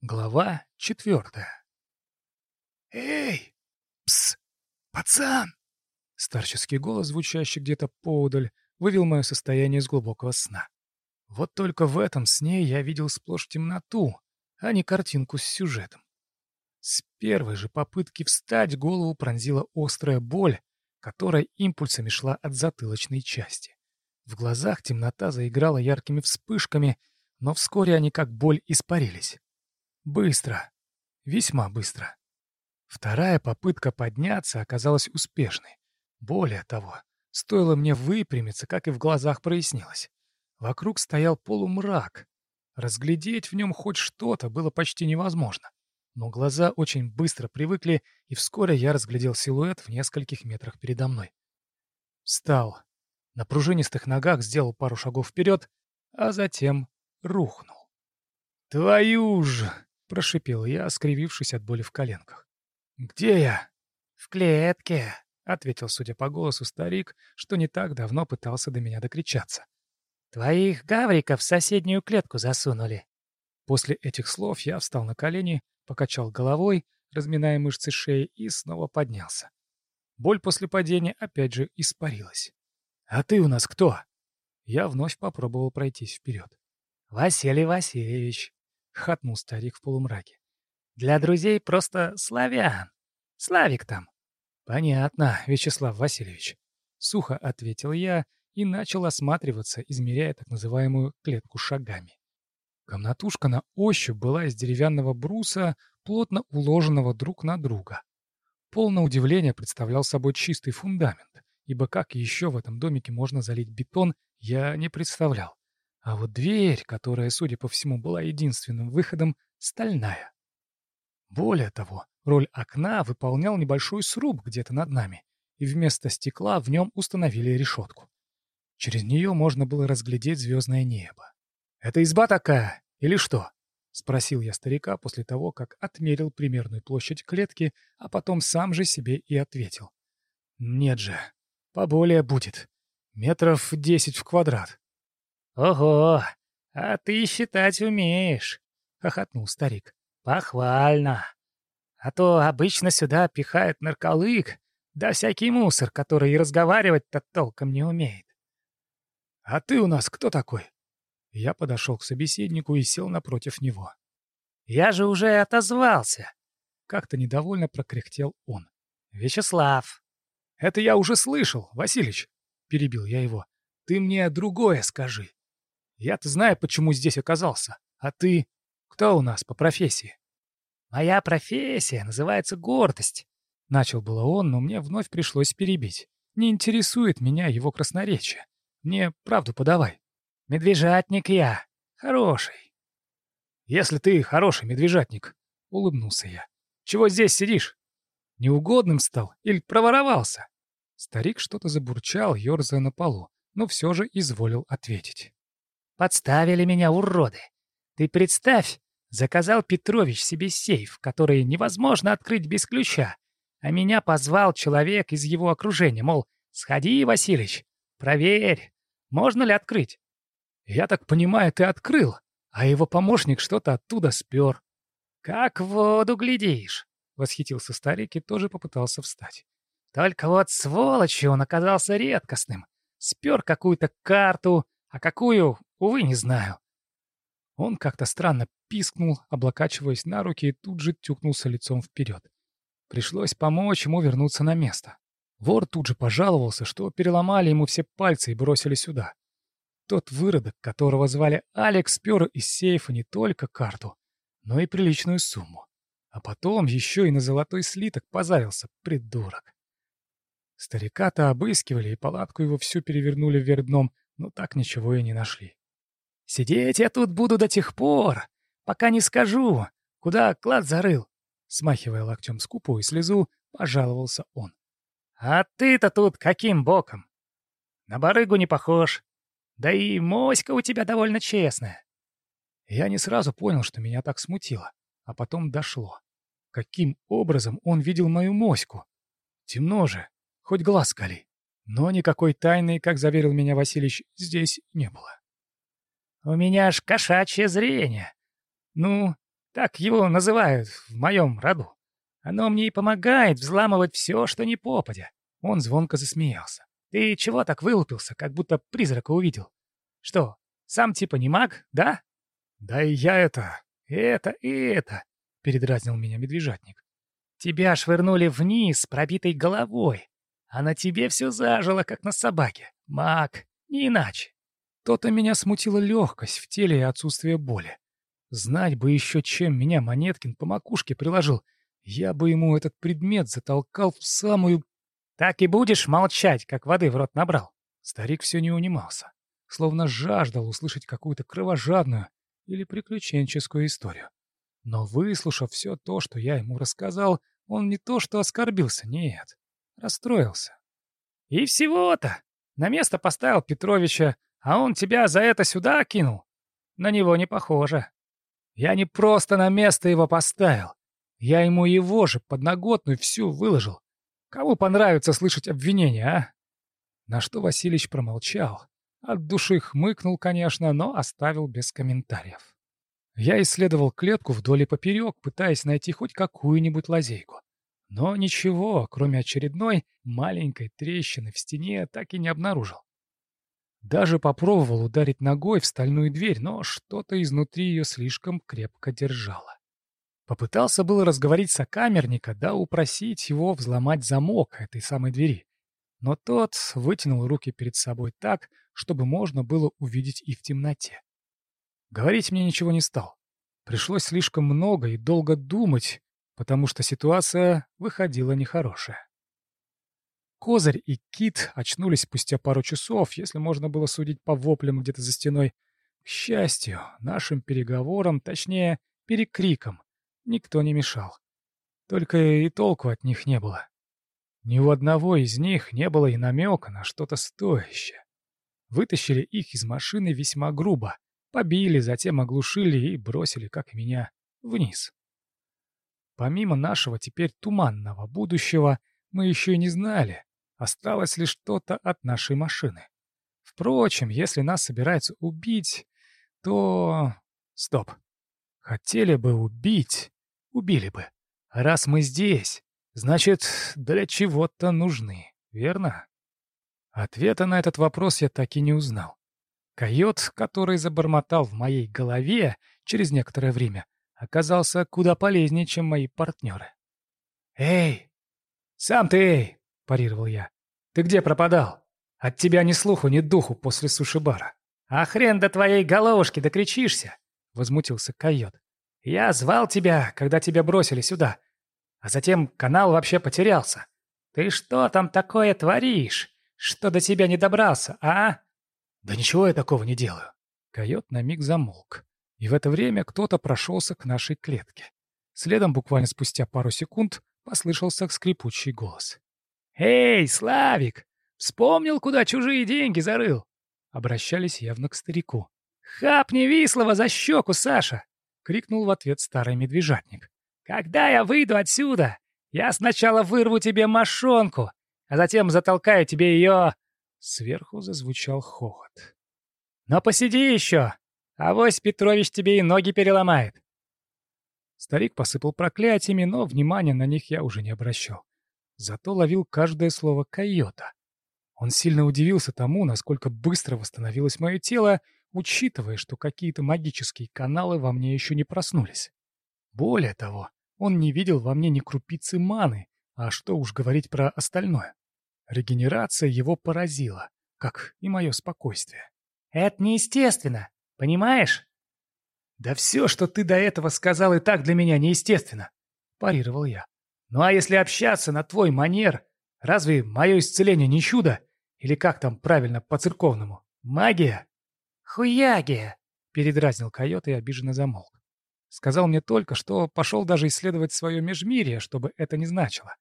Глава четвертая. «Эй! Пс! Пацан!» Старческий голос, звучащий где-то поодаль, вывел мое состояние из глубокого сна. Вот только в этом сне я видел сплошь темноту, а не картинку с сюжетом. С первой же попытки встать голову пронзила острая боль, которая импульсами шла от затылочной части. В глазах темнота заиграла яркими вспышками, но вскоре они как боль испарились. Быстро. Весьма быстро. Вторая попытка подняться оказалась успешной. Более того, стоило мне выпрямиться, как и в глазах прояснилось. Вокруг стоял полумрак. Разглядеть в нем хоть что-то было почти невозможно. Но глаза очень быстро привыкли, и вскоре я разглядел силуэт в нескольких метрах передо мной. Встал. На пружинистых ногах сделал пару шагов вперед, а затем рухнул. «Твою же!» — прошипел я, скривившись от боли в коленках. «Где я?» «В клетке», — ответил, судя по голосу, старик, что не так давно пытался до меня докричаться. «Твоих гавриков в соседнюю клетку засунули». После этих слов я встал на колени, покачал головой, разминая мышцы шеи, и снова поднялся. Боль после падения опять же испарилась. «А ты у нас кто?» Я вновь попробовал пройтись вперед. «Василий Васильевич», хатнул старик в полумраке. «Для друзей просто славян. Славик там». «Понятно, Вячеслав Васильевич», — сухо ответил я и начал осматриваться, измеряя так называемую клетку шагами. Комнатушка на ощупь была из деревянного бруса, плотно уложенного друг на друга. Пол на удивление представлял собой чистый фундамент, ибо как еще в этом домике можно залить бетон, я не представлял. А вот дверь, которая, судя по всему, была единственным выходом, стальная. Более того, роль окна выполнял небольшой сруб где-то над нами, и вместо стекла в нем установили решетку. Через нее можно было разглядеть звездное небо. «Это изба такая, или что?» — спросил я старика после того, как отмерил примерную площадь клетки, а потом сам же себе и ответил. «Нет же, поболее будет. Метров десять в квадрат. «Ого! А ты считать умеешь!» — хохотнул старик. «Похвально! А то обычно сюда пихают нарколык, да всякий мусор, который и разговаривать-то толком не умеет». «А ты у нас кто такой?» Я подошел к собеседнику и сел напротив него. «Я же уже отозвался!» Как-то недовольно прокряхтел он. «Вячеслав!» «Это я уже слышал, Василич!» — перебил я его. «Ты мне другое скажи. Я-то знаю, почему здесь оказался. А ты кто у нас по профессии? Моя профессия называется гордость. Начал было он, но мне вновь пришлось перебить. Не интересует меня его красноречие. Мне правду подавай. Медвежатник я. Хороший. Если ты хороший медвежатник, улыбнулся я. Чего здесь сидишь? Неугодным стал или проворовался? Старик что-то забурчал, ерзая на полу, но все же изволил ответить. Подставили меня, уроды. Ты представь, заказал Петрович себе сейф, который невозможно открыть без ключа, а меня позвал человек из его окружения, мол, сходи, Василич, проверь, можно ли открыть. Я так понимаю, ты открыл, а его помощник что-то оттуда спер. Как в воду глядишь, восхитился старик и тоже попытался встать. Только вот сволочью он оказался редкостным. Спер какую-то карту, а какую, увы, не знаю. Он как-то странно пискнул, облокачиваясь на руки и тут же тюкнулся лицом вперед. Пришлось помочь ему вернуться на место. Вор тут же пожаловался, что переломали ему все пальцы и бросили сюда. Тот выродок, которого звали Алекс, спер из сейфа не только карту, но и приличную сумму. А потом еще и на золотой слиток позарился, придурок. Старика-то обыскивали, и палатку его всю перевернули вверх дном, но так ничего и не нашли. «Сидеть я тут буду до тех пор, пока не скажу, куда клад зарыл», смахивая локтем скупую слезу, пожаловался он. «А ты-то тут каким боком? На барыгу не похож. Да и моська у тебя довольно честная». Я не сразу понял, что меня так смутило, а потом дошло. Каким образом он видел мою моську? Темно же, хоть глаз кали. Но никакой тайны, как заверил меня Васильевич, здесь не было. «У меня ж кошачье зрение. Ну, Так его называют в моем роду. Оно мне и помогает взламывать все, что не попадя. Он звонко засмеялся. Ты чего так вылупился, как будто призрака увидел? Что, сам типа не маг, да? Да и я это, это и это, передразнил меня медвежатник. Тебя швырнули вниз пробитой головой, а на тебе все зажило, как на собаке. Маг, не иначе. То-то меня смутила легкость в теле и отсутствие боли. Знать бы еще, чем меня Монеткин по макушке приложил. Я бы ему этот предмет затолкал в самую... Так и будешь молчать, как воды в рот набрал. Старик все не унимался, словно жаждал услышать какую-то кровожадную или приключенческую историю. Но выслушав все то, что я ему рассказал, он не то что оскорбился, нет, расстроился. И всего-то! На место поставил Петровича, а он тебя за это сюда кинул? На него не похоже. Я не просто на место его поставил. Я ему его же подноготную всю выложил. Кому понравится слышать обвинения, а? На что Василич промолчал. От души хмыкнул, конечно, но оставил без комментариев. Я исследовал клетку вдоль и поперек, пытаясь найти хоть какую-нибудь лазейку. Но ничего, кроме очередной маленькой трещины в стене, так и не обнаружил. Даже попробовал ударить ногой в стальную дверь, но что-то изнутри ее слишком крепко держало. Попытался было разговорить сокамерника, да упросить его взломать замок этой самой двери. Но тот вытянул руки перед собой так, чтобы можно было увидеть и в темноте. Говорить мне ничего не стал. Пришлось слишком много и долго думать, потому что ситуация выходила нехорошая. Козырь и Кит очнулись спустя пару часов, если можно было судить по воплям где-то за стеной. К счастью, нашим переговорам, точнее, перекрикам, никто не мешал. Только и толку от них не было. Ни у одного из них не было и намека на что-то стоящее. Вытащили их из машины весьма грубо, Побили, затем оглушили и бросили, как и меня, вниз. Помимо нашего теперь туманного будущего, мы еще и не знали, осталось ли что-то от нашей машины. Впрочем, если нас собираются убить, то... Стоп. Хотели бы убить, убили бы. Раз мы здесь, значит, для чего-то нужны, верно? Ответа на этот вопрос я так и не узнал. Койот, который забормотал в моей голове через некоторое время, оказался куда полезнее, чем мои партнеры. «Эй! Сам ты эй!» — парировал я. «Ты где пропадал? От тебя ни слуху, ни духу после суши-бара». «А хрен до твоей головушки докричишься!» — возмутился койот. «Я звал тебя, когда тебя бросили сюда, а затем канал вообще потерялся. Ты что там такое творишь, что до тебя не добрался, а?» «Да ничего я такого не делаю». Койот на миг замолк. И в это время кто-то прошелся к нашей клетке. Следом, буквально спустя пару секунд, послышался скрипучий голос. «Эй, Славик! Вспомнил, куда чужие деньги зарыл?» Обращались явно к старику. «Хапни Вислова за щеку, Саша!» — крикнул в ответ старый медвежатник. «Когда я выйду отсюда, я сначала вырву тебе мошонку, а затем затолкаю тебе ее Сверху зазвучал хохот. «Но посиди еще! Авось Петрович тебе и ноги переломает!» Старик посыпал проклятиями, но внимания на них я уже не обращал. Зато ловил каждое слово койота. Он сильно удивился тому, насколько быстро восстановилось мое тело, учитывая, что какие-то магические каналы во мне еще не проснулись. Более того, он не видел во мне ни крупицы маны, а что уж говорить про остальное. Регенерация его поразила, как и мое спокойствие. «Это неестественно, понимаешь?» «Да все, что ты до этого сказал, и так для меня неестественно», — парировал я. «Ну а если общаться на твой манер, разве мое исцеление не чудо? Или как там правильно по-церковному? Магия?» «Хуягия!» — передразнил койот и обиженно замолк. Сказал мне только, что пошел даже исследовать свое межмирие, чтобы это не значило.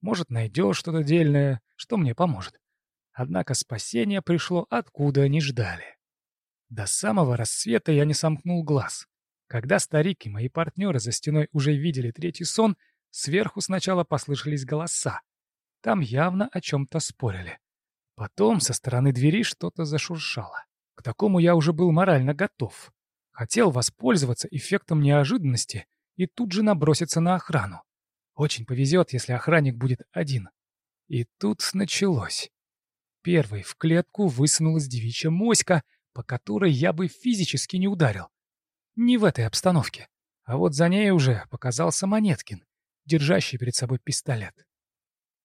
Может, найдешь что-то дельное, что мне поможет. Однако спасение пришло откуда не ждали. До самого рассвета я не сомкнул глаз. Когда старик и мои партнеры за стеной уже видели третий сон, сверху сначала послышались голоса. Там явно о чем-то спорили. Потом со стороны двери что-то зашуршало. К такому я уже был морально готов. Хотел воспользоваться эффектом неожиданности и тут же наброситься на охрану. Очень повезет, если охранник будет один. И тут началось. Первой в клетку высунулась девичья моська, по которой я бы физически не ударил. Не в этой обстановке. А вот за ней уже показался Монеткин, держащий перед собой пистолет.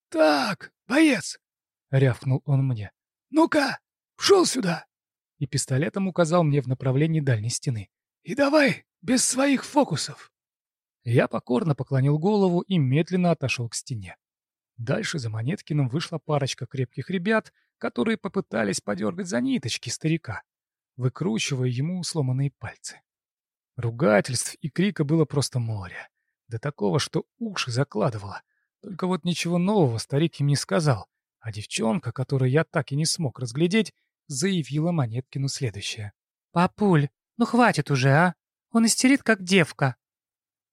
«Так, боец!» — рявкнул он мне. «Ну-ка, вшел сюда!» И пистолетом указал мне в направлении дальней стены. «И давай, без своих фокусов!» Я покорно поклонил голову и медленно отошел к стене. Дальше за Монеткиным вышла парочка крепких ребят, которые попытались подергать за ниточки старика, выкручивая ему сломанные пальцы. Ругательств и крика было просто море. До такого, что уши закладывало. Только вот ничего нового старик им не сказал, а девчонка, которую я так и не смог разглядеть, заявила Монеткину следующее. «Папуль, ну хватит уже, а? Он истерит, как девка».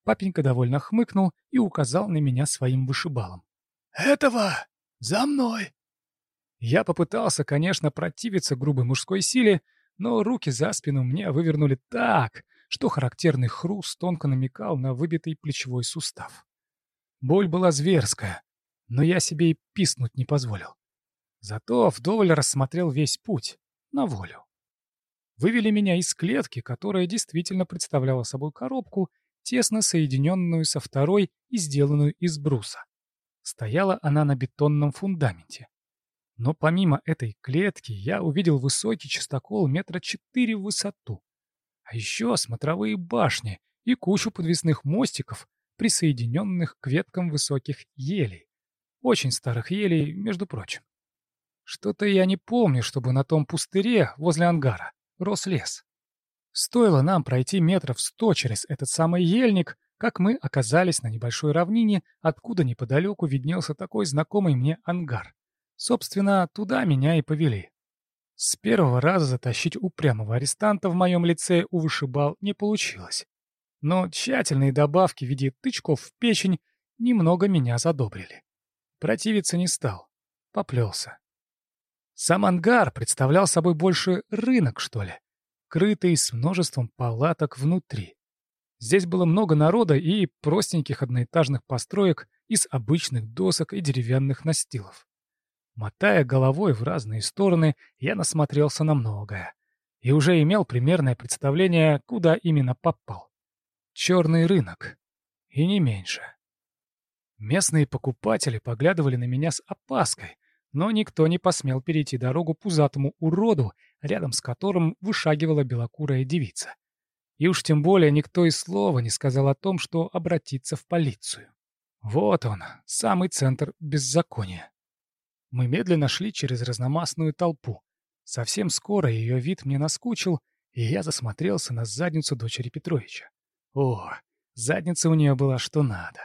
Папенька довольно хмыкнул и указал на меня своим вышибалом. «Этого! За мной!» Я попытался, конечно, противиться грубой мужской силе, но руки за спину мне вывернули так, что характерный хруст тонко намекал на выбитый плечевой сустав. Боль была зверская, но я себе и писнуть не позволил. Зато вдоволь рассмотрел весь путь, на волю. Вывели меня из клетки, которая действительно представляла собой коробку, тесно соединенную со второй и сделанную из бруса. Стояла она на бетонном фундаменте. Но помимо этой клетки я увидел высокий частокол метра четыре в высоту. А еще смотровые башни и кучу подвесных мостиков, присоединенных к веткам высоких елей. Очень старых елей, между прочим. Что-то я не помню, чтобы на том пустыре возле ангара рос лес. Стоило нам пройти метров сто через этот самый ельник, как мы оказались на небольшой равнине, откуда неподалеку виднелся такой знакомый мне ангар. Собственно, туда меня и повели. С первого раза затащить упрямого арестанта в моем лице у вышибал не получилось. Но тщательные добавки в виде тычков в печень немного меня задобрили. Противиться не стал. Поплелся. Сам ангар представлял собой больше рынок, что ли, крытый с множеством палаток внутри. Здесь было много народа и простеньких одноэтажных построек из обычных досок и деревянных настилов. Мотая головой в разные стороны, я насмотрелся на многое и уже имел примерное представление, куда именно попал. Черный рынок. И не меньше. Местные покупатели поглядывали на меня с опаской, но никто не посмел перейти дорогу пузатому уроду, рядом с которым вышагивала белокурая девица. И уж тем более никто и слова не сказал о том, что обратиться в полицию. Вот он, самый центр беззакония. Мы медленно шли через разномастную толпу. Совсем скоро ее вид мне наскучил, и я засмотрелся на задницу дочери Петровича. О, задница у нее была что надо.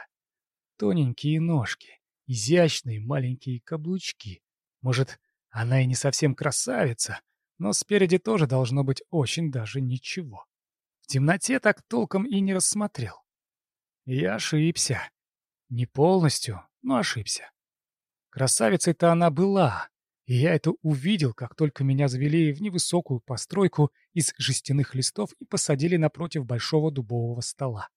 Тоненькие ножки, изящные маленькие каблучки. Может, она и не совсем красавица, но спереди тоже должно быть очень даже ничего. В темноте так толком и не рассмотрел. Я ошибся. Не полностью, но ошибся. Красавицей-то она была, и я это увидел, как только меня завели в невысокую постройку из жестяных листов и посадили напротив большого дубового стола.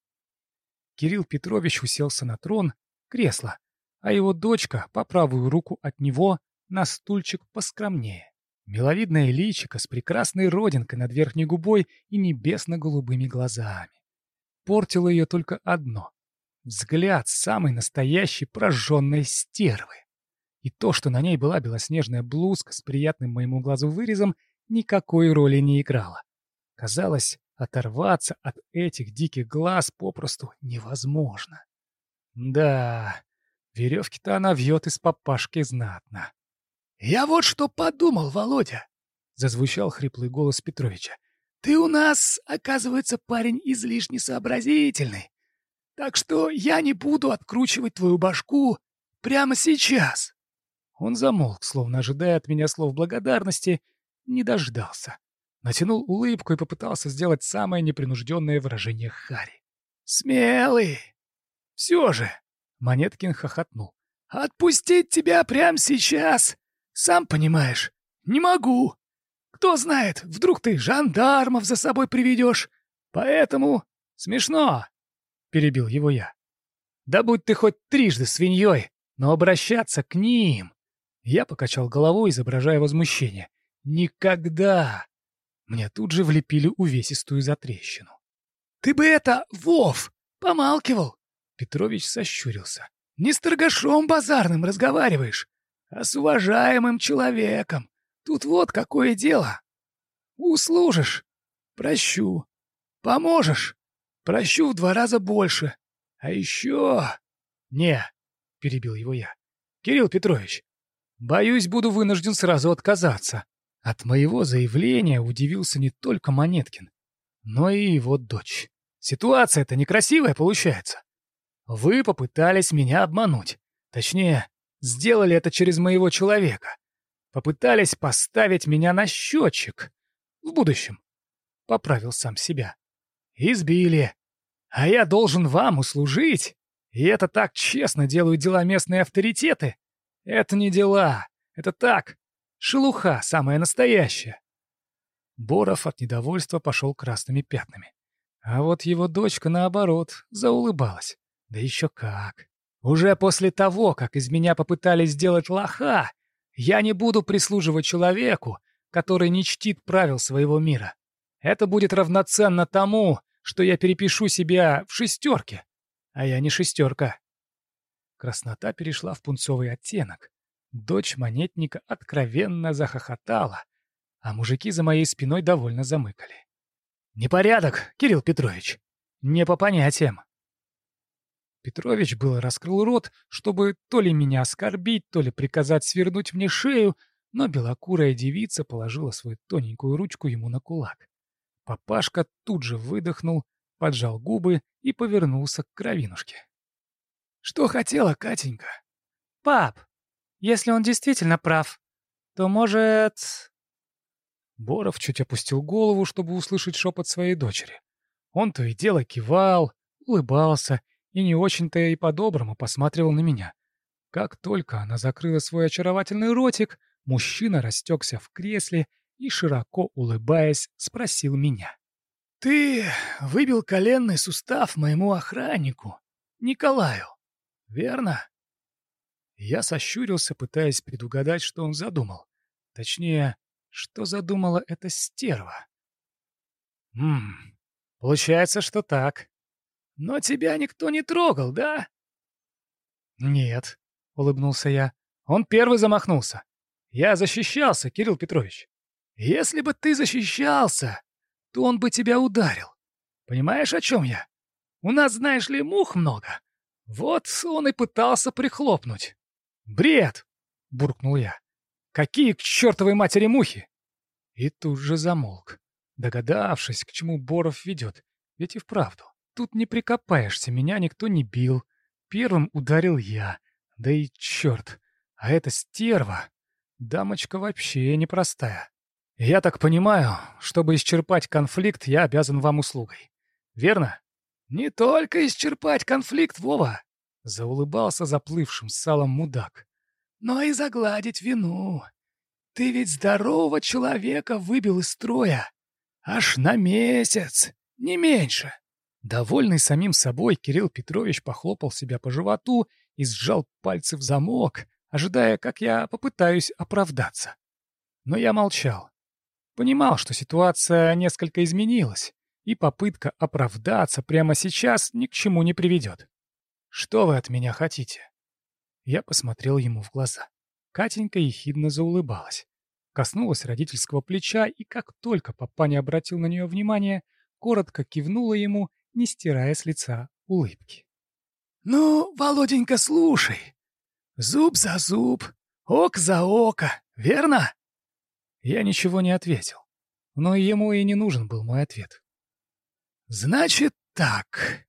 Кирилл Петрович уселся на трон, кресло, а его дочка по правую руку от него на стульчик поскромнее. Миловидное личико с прекрасной родинкой над верхней губой и небесно-голубыми глазами. Портило ее только одно — взгляд самой настоящей прожженной стервы. И то, что на ней была белоснежная блузка с приятным моему глазу вырезом, никакой роли не играло. Казалось, оторваться от этих диких глаз попросту невозможно. Да, веревки-то она вьет из папашки знатно. — Я вот что подумал, Володя! — зазвучал хриплый голос Петровича. — Ты у нас, оказывается, парень излишне сообразительный. Так что я не буду откручивать твою башку прямо сейчас. Он замолк, словно ожидая от меня слов благодарности, не дождался. Натянул улыбку и попытался сделать самое непринужденное выражение Хари. «Смелый! Все же!» — Монеткин хохотнул. «Отпустить тебя прямо сейчас, сам понимаешь, не могу. Кто знает, вдруг ты жандармов за собой приведешь. Поэтому смешно. перебил его я. «Да будь ты хоть трижды свиньей, но обращаться к ним...» Я покачал головой, изображая возмущение. «Никогда!» Мне тут же влепили увесистую затрещину. «Ты бы это, Вов, помалкивал!» Петрович сощурился. «Не с торгашом базарным разговариваешь, а с уважаемым человеком. Тут вот какое дело. Услужишь — прощу. Поможешь — прощу в два раза больше. А еще... Не, — перебил его я. Кирилл Петрович, боюсь, буду вынужден сразу отказаться. От моего заявления удивился не только Монеткин, но и его дочь. Ситуация-то некрасивая получается. Вы попытались меня обмануть. Точнее, сделали это через моего человека. Попытались поставить меня на счетчик. В будущем. Поправил сам себя. Избили. А я должен вам услужить. И это так честно делают дела местные авторитеты. Это не дела. Это так. Шелуха самая настоящая. Боров от недовольства пошел красными пятнами. А вот его дочка, наоборот, заулыбалась. Да еще как. Уже после того, как из меня попытались сделать лоха, я не буду прислуживать человеку, который не чтит правил своего мира. Это будет равноценно тому, что я перепишу себя в шестерке. А я не шестерка. Краснота перешла в пунцовый оттенок. Дочь монетника откровенно захохотала, а мужики за моей спиной довольно замыкали. «Непорядок, Кирилл Петрович. Не по понятиям». Петрович было раскрыл рот, чтобы то ли меня оскорбить, то ли приказать свернуть мне шею, но белокурая девица положила свою тоненькую ручку ему на кулак. Папашка тут же выдохнул, поджал губы и повернулся к кровинушке. «Что хотела Катенька?» «Пап, если он действительно прав, то, может...» Боров чуть опустил голову, чтобы услышать шепот своей дочери. Он то и дело кивал, улыбался и не очень-то и по-доброму посматривал на меня. Как только она закрыла свой очаровательный ротик, мужчина растекся в кресле и, широко улыбаясь, спросил меня. «Ты выбил коленный сустав моему охраннику, Николаю, верно?» Я сощурился, пытаясь предугадать, что он задумал. Точнее, что задумала эта стерва. «Ммм, получается, что так. Но тебя никто не трогал, да?» «Нет», — улыбнулся я. «Он первый замахнулся. Я защищался, Кирилл Петрович». «Если бы ты защищался, то он бы тебя ударил. Понимаешь, о чем я? У нас, знаешь ли, мух много. Вот он и пытался прихлопнуть». «Бред!» — буркнул я. «Какие к чертовой матери мухи?» И тут же замолк, догадавшись, к чему Боров ведет. Ведь и вправду, тут не прикопаешься, меня никто не бил. Первым ударил я. Да и черт, а эта стерва, дамочка вообще непростая. Я так понимаю, чтобы исчерпать конфликт, я обязан вам услугой. Верно? Не только исчерпать конфликт, Вова, заулыбался заплывшим салом мудак. Но и загладить вину. Ты ведь здорового человека выбил из строя. Аж на месяц, не меньше. Довольный самим собой, Кирилл Петрович похлопал себя по животу и сжал пальцы в замок, ожидая, как я попытаюсь оправдаться. Но я молчал. Понимал, что ситуация несколько изменилась, и попытка оправдаться прямо сейчас ни к чему не приведет. «Что вы от меня хотите?» Я посмотрел ему в глаза. Катенька ехидно заулыбалась. Коснулась родительского плеча, и как только папа не обратил на нее внимания, коротко кивнула ему, не стирая с лица улыбки. «Ну, Володенька, слушай. Зуб за зуб, ок за око, верно?» Я ничего не ответил, но ему и не нужен был мой ответ. «Значит так.